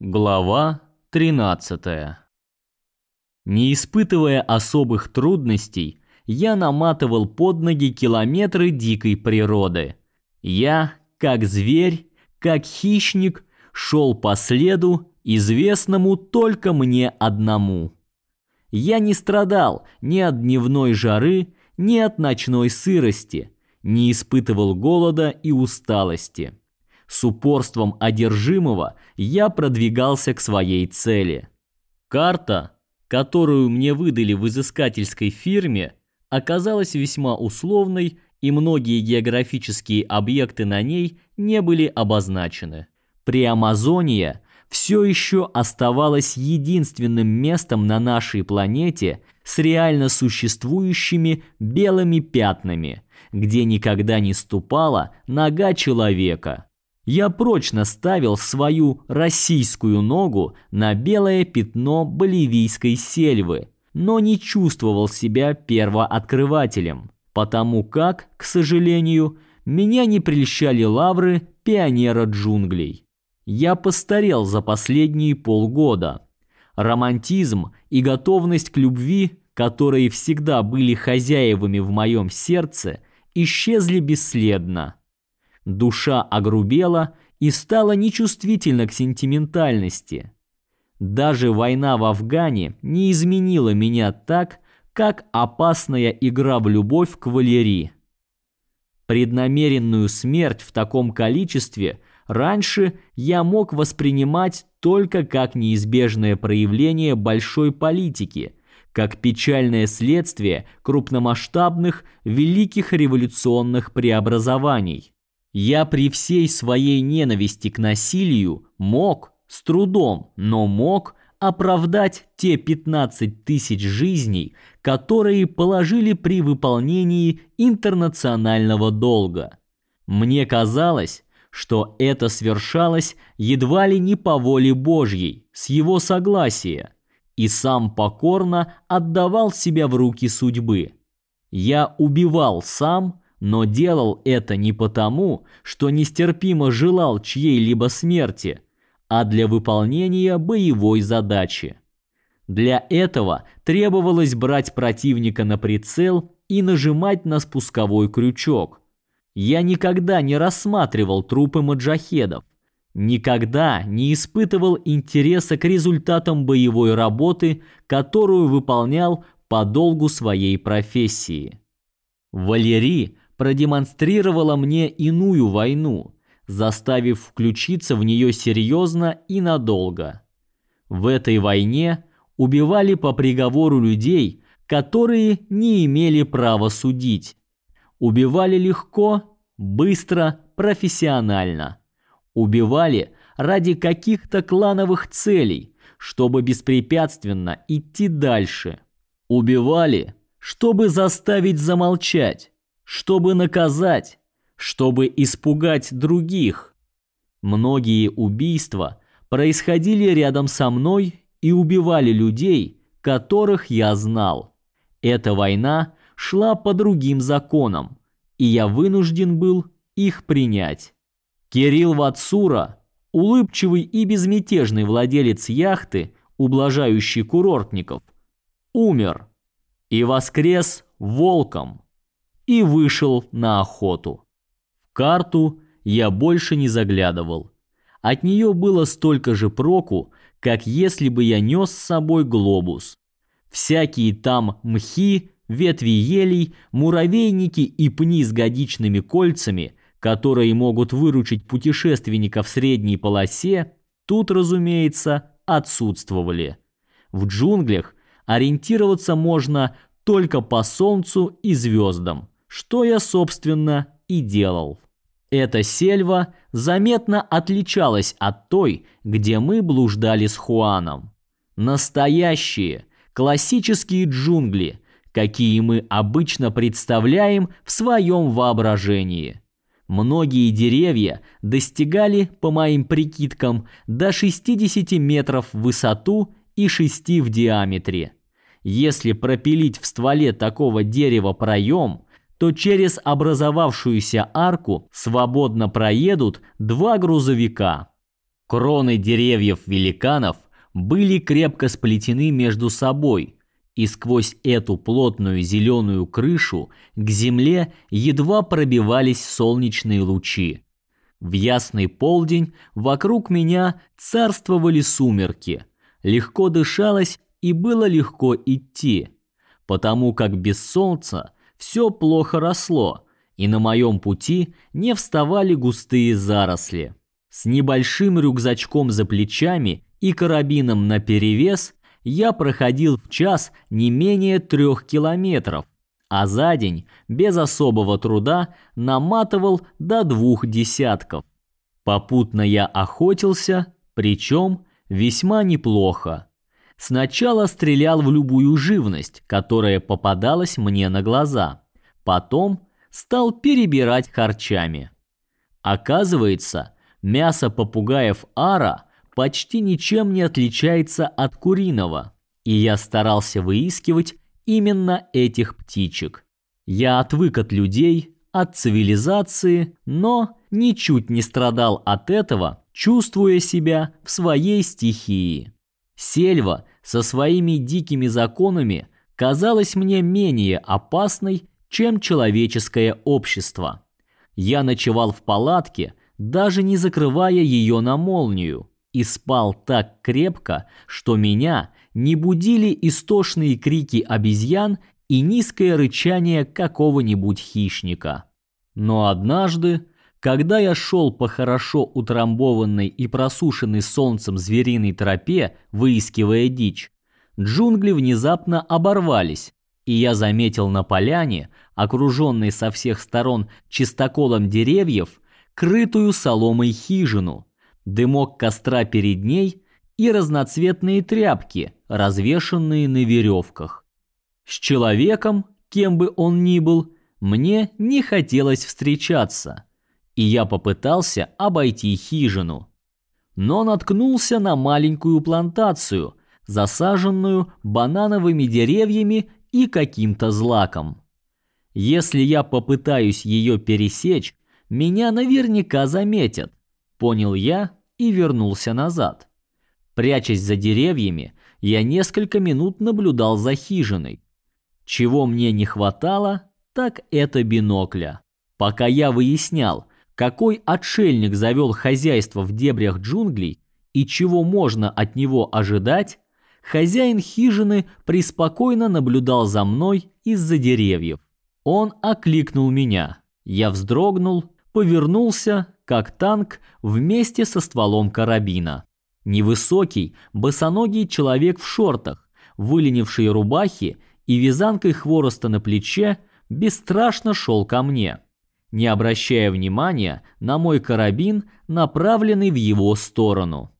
Глава 13. Не испытывая особых трудностей, я наматывал под ноги километры дикой природы. Я, как зверь, как хищник, шел по следу, известному только мне одному. Я не страдал ни от дневной жары, ни от ночной сырости, не испытывал голода и усталости. С упорством одержимого я продвигался к своей цели. Карта, которую мне выдали в изыскательской фирме, оказалась весьма условной, и многие географические объекты на ней не были обозначены. Преамазония все еще оставалась единственным местом на нашей планете с реально существующими белыми пятнами, где никогда не ступала нога человека. Я прочно ставил свою российскую ногу на белое пятно боливийской сельвы, но не чувствовал себя первооткрывателем, потому как, к сожалению, меня не прельщали лавры пионера джунглей. Я постарел за последние полгода. Романтизм и готовность к любви, которые всегда были хозяевами в моем сердце, исчезли бесследно. Душа огрубела и стала нечувствительна к сентиментальности. Даже война в Афгане не изменила меня так, как опасная игра в любовь к Валерии. Преднамеренную смерть в таком количестве раньше я мог воспринимать только как неизбежное проявление большой политики, как печальное следствие крупномасштабных великих революционных преобразований. Я при всей своей ненависти к насилию мог, с трудом, но мог оправдать те 15 тысяч жизней, которые положили при выполнении интернационального долга. Мне казалось, что это свершалось едва ли не по воле Божьей, с его согласия, и сам покорно отдавал себя в руки судьбы. Я убивал сам, но делал это не потому, что нестерпимо желал чьей-либо смерти, а для выполнения боевой задачи. Для этого требовалось брать противника на прицел и нажимать на спусковой крючок. Я никогда не рассматривал трупы маджахедов, никогда не испытывал интереса к результатам боевой работы, которую выполнял по долгу своей профессии. Валерий продемонстрировала мне иную войну, заставив включиться в нее серьезно и надолго. В этой войне убивали по приговору людей, которые не имели права судить. Убивали легко, быстро, профессионально. Убивали ради каких-то клановых целей, чтобы беспрепятственно идти дальше. Убивали, чтобы заставить замолчать, чтобы наказать, чтобы испугать других. Многие убийства происходили рядом со мной и убивали людей, которых я знал. Эта война шла по другим законам, и я вынужден был их принять. Кирилл Вацура, улыбчивый и безмятежный владелец яхты, ублажающий курортников, умер и воскрес волком и вышел на охоту. В карту я больше не заглядывал. От нее было столько же проку, как если бы я нес с собой глобус. Всякие там мхи, ветви елей, муравейники и пни с годичными кольцами, которые могут выручить путешественника в средней полосе, тут, разумеется, отсутствовали. В джунглях ориентироваться можно только по солнцу и звездам что я, собственно, и делал. Эта сельва заметно отличалась от той, где мы блуждали с Хуаном. Настоящие, классические джунгли, какие мы обычно представляем в своем воображении. Многие деревья достигали, по моим прикидкам, до 60 метров в высоту и 6 в диаметре. Если пропилить в стволе такого дерева проем, то через образовавшуюся арку свободно проедут два грузовика. Кроны деревьев-великанов были крепко сплетены между собой, и сквозь эту плотную зеленую крышу к земле едва пробивались солнечные лучи. В ясный полдень вокруг меня царствовали сумерки. Легко дышалось и было легко идти, потому как без солнца все плохо росло, и на моем пути не вставали густые заросли. С небольшим рюкзачком за плечами и карабином наперевес я проходил в час не менее трех километров, а за день без особого труда наматывал до двух десятков. Попутно я охотился, причем весьма неплохо. Сначала стрелял в любую живность, которая попадалась мне на глаза. Потом стал перебирать харчами. Оказывается, мясо попугаев ара почти ничем не отличается от куриного, и я старался выискивать именно этих птичек. Я отвык от людей, от цивилизации, но ничуть не страдал от этого, чувствуя себя в своей стихии. Сельва со своими дикими законами казалась мне менее опасной, чем человеческое общество. Я ночевал в палатке, даже не закрывая ее на молнию, и спал так крепко, что меня не будили истошные крики обезьян и низкое рычание какого-нибудь хищника. Но однажды, когда я шел по хорошо утрамбованной и просушенной солнцем звериной тропе, выискивая дичь, джунгли внезапно оборвались, и я заметил на поляне, окруженной со всех сторон чистоколом деревьев, крытую соломой хижину, дымок костра перед ней и разноцветные тряпки, развешанные на веревках. С человеком, кем бы он ни был, мне не хотелось встречаться, и я попытался обойти хижину. Но наткнулся на маленькую плантацию, засаженную банановыми деревьями и каким-то злаком. Если я попытаюсь ее пересечь, меня наверняка заметят, понял я и вернулся назад. Прячась за деревьями, я несколько минут наблюдал за хижиной. Чего мне не хватало, так это бинокля. Пока я выяснял, какой отшельник завел хозяйство в дебрях джунглей и чего можно от него ожидать, хозяин хижины преспокойно наблюдал за мной из-за деревьев. Он окликнул меня. Я вздрогнул, повернулся, как танк, вместе со стволом карабина. Невысокий, босоногий человек в шортах, выленившей рубахе и вязанкой хвороста на плече, бесстрашно шел ко мне, не обращая внимания на мой карабин, направленный в его сторону.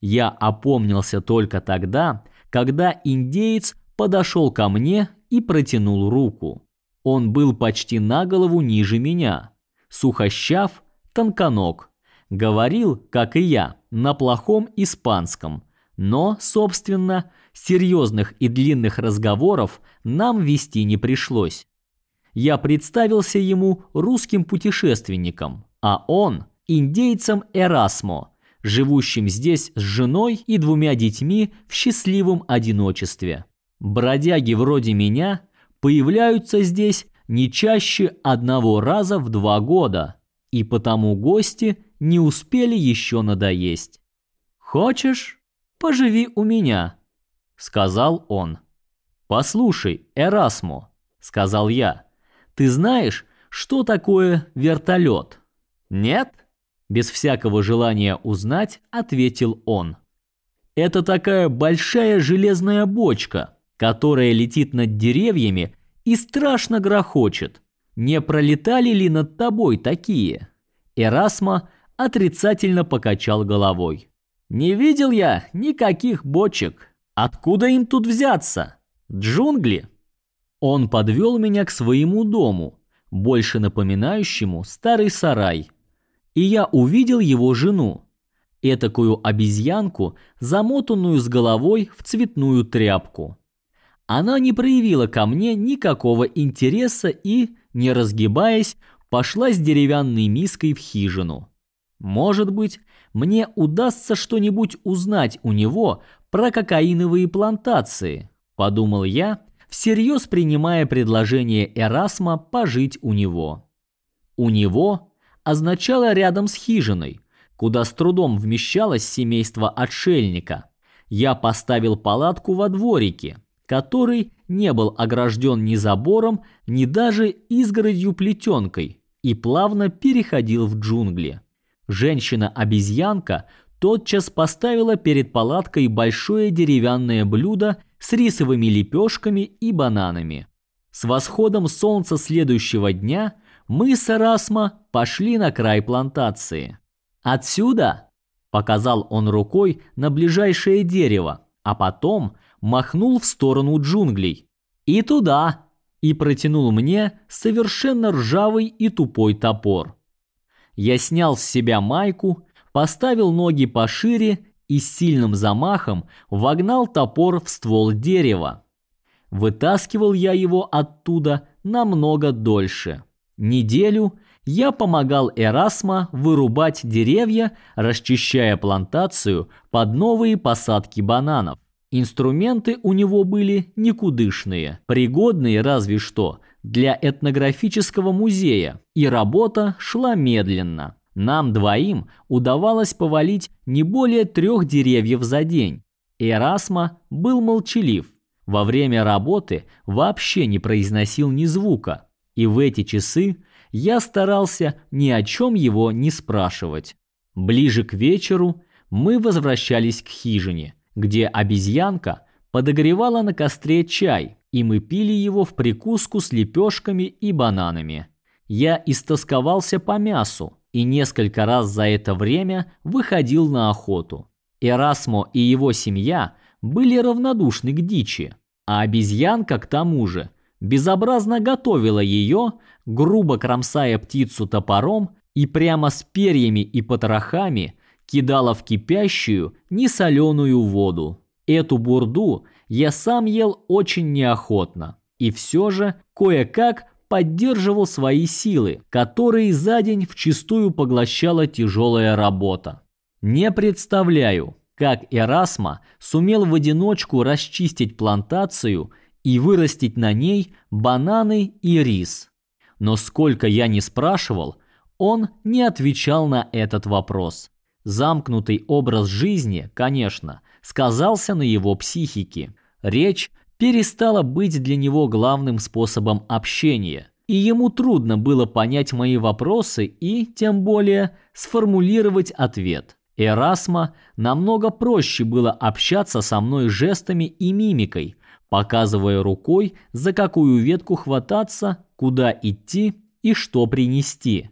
Я опомнился только тогда, когда индеец подошел ко мне и протянул руку. Он был почти на голову ниже меня, сухощав, тонконог, говорил, как и я, на плохом испанском, но, собственно, серьезных и длинных разговоров нам вести не пришлось. Я представился ему русским путешественником, а он индейцем Эрасмо, живущим здесь с женой и двумя детьми в счастливом одиночестве. Бродяги вроде меня появляются здесь не чаще одного раза в два года, и потому гости не успели еще надоесть. «Хочешь, поживи у меня», — сказал он. «Послушай, Эрасмо», — сказал я, — «ты знаешь, что такое вертолет?» «Нет?» без всякого желания узнать, ответил он. Это такая большая железная бочка, которая летит над деревьями и страшно грохочет. Не пролетали ли над тобой такие? Эрасма отрицательно покачал головой. Не видел я никаких бочек. Откуда им тут взяться? Джунгли. Он подвел меня к своему дому, больше напоминающему старый сарай и я увидел его жену, этакую обезьянку, замотанную с головой в цветную тряпку. Она не проявила ко мне никакого интереса и, не разгибаясь, пошла с деревянной миской в хижину. Может быть, мне удастся что-нибудь узнать у него про кокаиновые плантации, подумал я, всерьез принимая предложение Эрасма пожить у него. У него означало рядом с хижиной, куда с трудом вмещалось семейство отшельника. Я поставил палатку во дворике, который не был огражден ни забором, ни даже изгородью-плетенкой и плавно переходил в джунгли. Женщина-обезьянка тотчас поставила перед палаткой большое деревянное блюдо с рисовыми лепешками и бананами. С восходом солнца следующего дня мы с Эрасмо пошли на край плантации. «Отсюда!» – показал он рукой на ближайшее дерево, а потом махнул в сторону джунглей. «И туда!» – и протянул мне совершенно ржавый и тупой топор. Я снял с себя майку, поставил ноги пошире и сильным замахом вогнал топор в ствол дерева. Вытаскивал я его оттуда намного дольше. Неделю я помогал Эрасма вырубать деревья, расчищая плантацию под новые посадки бананов. Инструменты у него были никудышные, пригодные разве что для этнографического музея, и работа шла медленно. Нам двоим удавалось повалить не более трех деревьев за день. Эрасма был молчалив. Во время работы вообще не произносил ни звука. И в эти часы я старался ни о чем его не спрашивать. Ближе к вечеру мы возвращались к хижине где обезьянка подогревала на костре чай, и мы пили его в прикуску с лепешками и бананами. Я истосковался по мясу и несколько раз за это время выходил на охоту. Эрасмо и его семья были равнодушны к дичи, а обезьянка к тому же безобразно готовила ее, грубо кромсая птицу топором и прямо с перьями и потрохами кидала в кипящую, несоленую воду. Эту бурду я сам ел очень неохотно, и все же кое-как поддерживал свои силы, которые за день вчистую поглощала тяжелая работа. Не представляю, как Эрасма сумел в одиночку расчистить плантацию и вырастить на ней бананы и рис. Но сколько я не спрашивал, он не отвечал на этот вопрос. Замкнутый образ жизни, конечно, сказался на его психике. Речь перестала быть для него главным способом общения, и ему трудно было понять мои вопросы и, тем более, сформулировать ответ. Эрасма намного проще было общаться со мной жестами и мимикой, показывая рукой, за какую ветку хвататься, куда идти и что принести.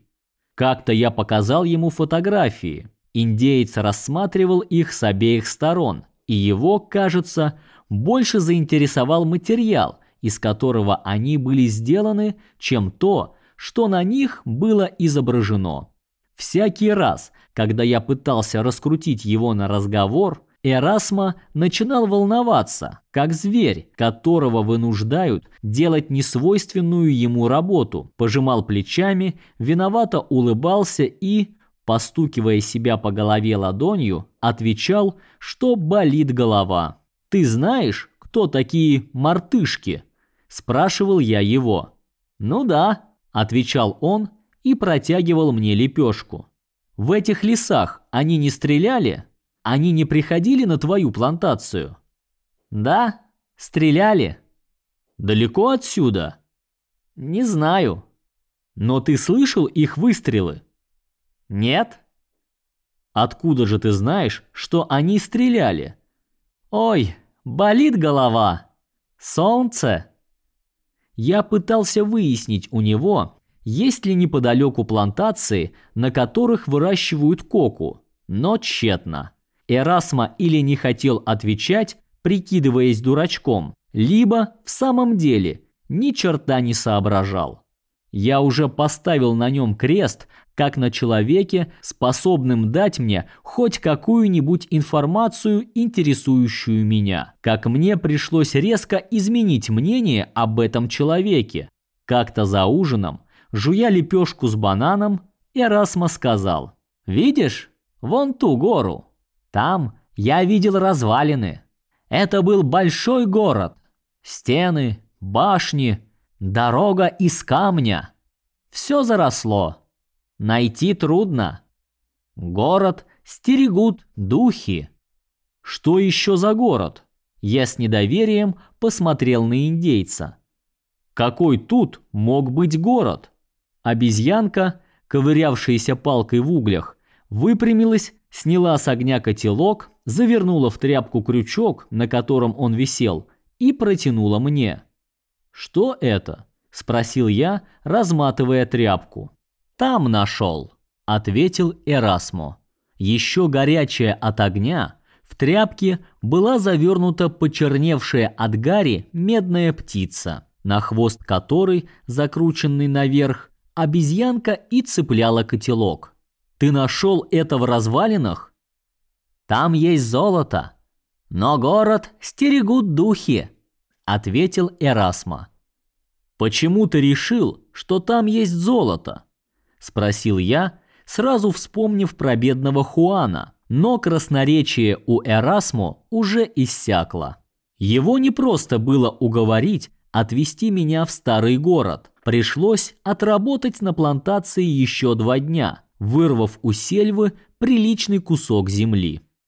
Как-то я показал ему фотографии, Индеец рассматривал их с обеих сторон, и его, кажется, больше заинтересовал материал, из которого они были сделаны, чем то, что на них было изображено. Всякий раз, когда я пытался раскрутить его на разговор, Эрасма начинал волноваться, как зверь, которого вынуждают делать несвойственную ему работу, пожимал плечами, виновато улыбался и, постукивая себя по голове ладонью, отвечал, что болит голова. «Ты знаешь, кто такие мартышки?» – спрашивал я его. «Ну да», – отвечал он и протягивал мне лепешку. «В этих лесах они не стреляли? Они не приходили на твою плантацию?» «Да, стреляли». «Далеко отсюда?» «Не знаю». «Но ты слышал их выстрелы?» Нет? Откуда же ты знаешь, что они стреляли? Ой, болит голова. Солнце. Я пытался выяснить у него, есть ли неподалеку плантации, на которых выращивают коку, но тщетно. Эрасма или не хотел отвечать, прикидываясь дурачком, либо в самом деле ни черта не соображал. Я уже поставил на нем крест, как на человеке, способном дать мне хоть какую-нибудь информацию, интересующую меня. Как мне пришлось резко изменить мнение об этом человеке. Как-то за ужином, жуя лепешку с бананом, Эрасма сказал, Видишь? Вон ту гору. Там я видел развалины. Это был большой город. Стены, башни, дорога из камня. Все заросло. Найти трудно. Город стерегут духи. Что еще за город? Я с недоверием посмотрел на индейца. Какой тут мог быть город? Обезьянка, ковырявшаяся палкой в углях, выпрямилась, сняла с огня котелок, завернула в тряпку крючок, на котором он висел, и протянула мне. «Что это?» – спросил я, разматывая тряпку. «Там нашел», – ответил Эрасмо. Еще горячая от огня, в тряпке была завернута почерневшая от гари медная птица, на хвост которой, закрученный наверх, обезьянка и цепляла котелок. «Ты нашел это в развалинах?» «Там есть золото, но город стерегут духи», — ответил Эрасма. «Почему ты решил, что там есть золото?» — спросил я, сразу вспомнив про бедного Хуана, но красноречие у Эрасмо уже иссякло. Его не просто было уговорить отвезти меня в старый город. Пришлось отработать на плантации еще два дня, вырвав у сельвы приличный кусок земли.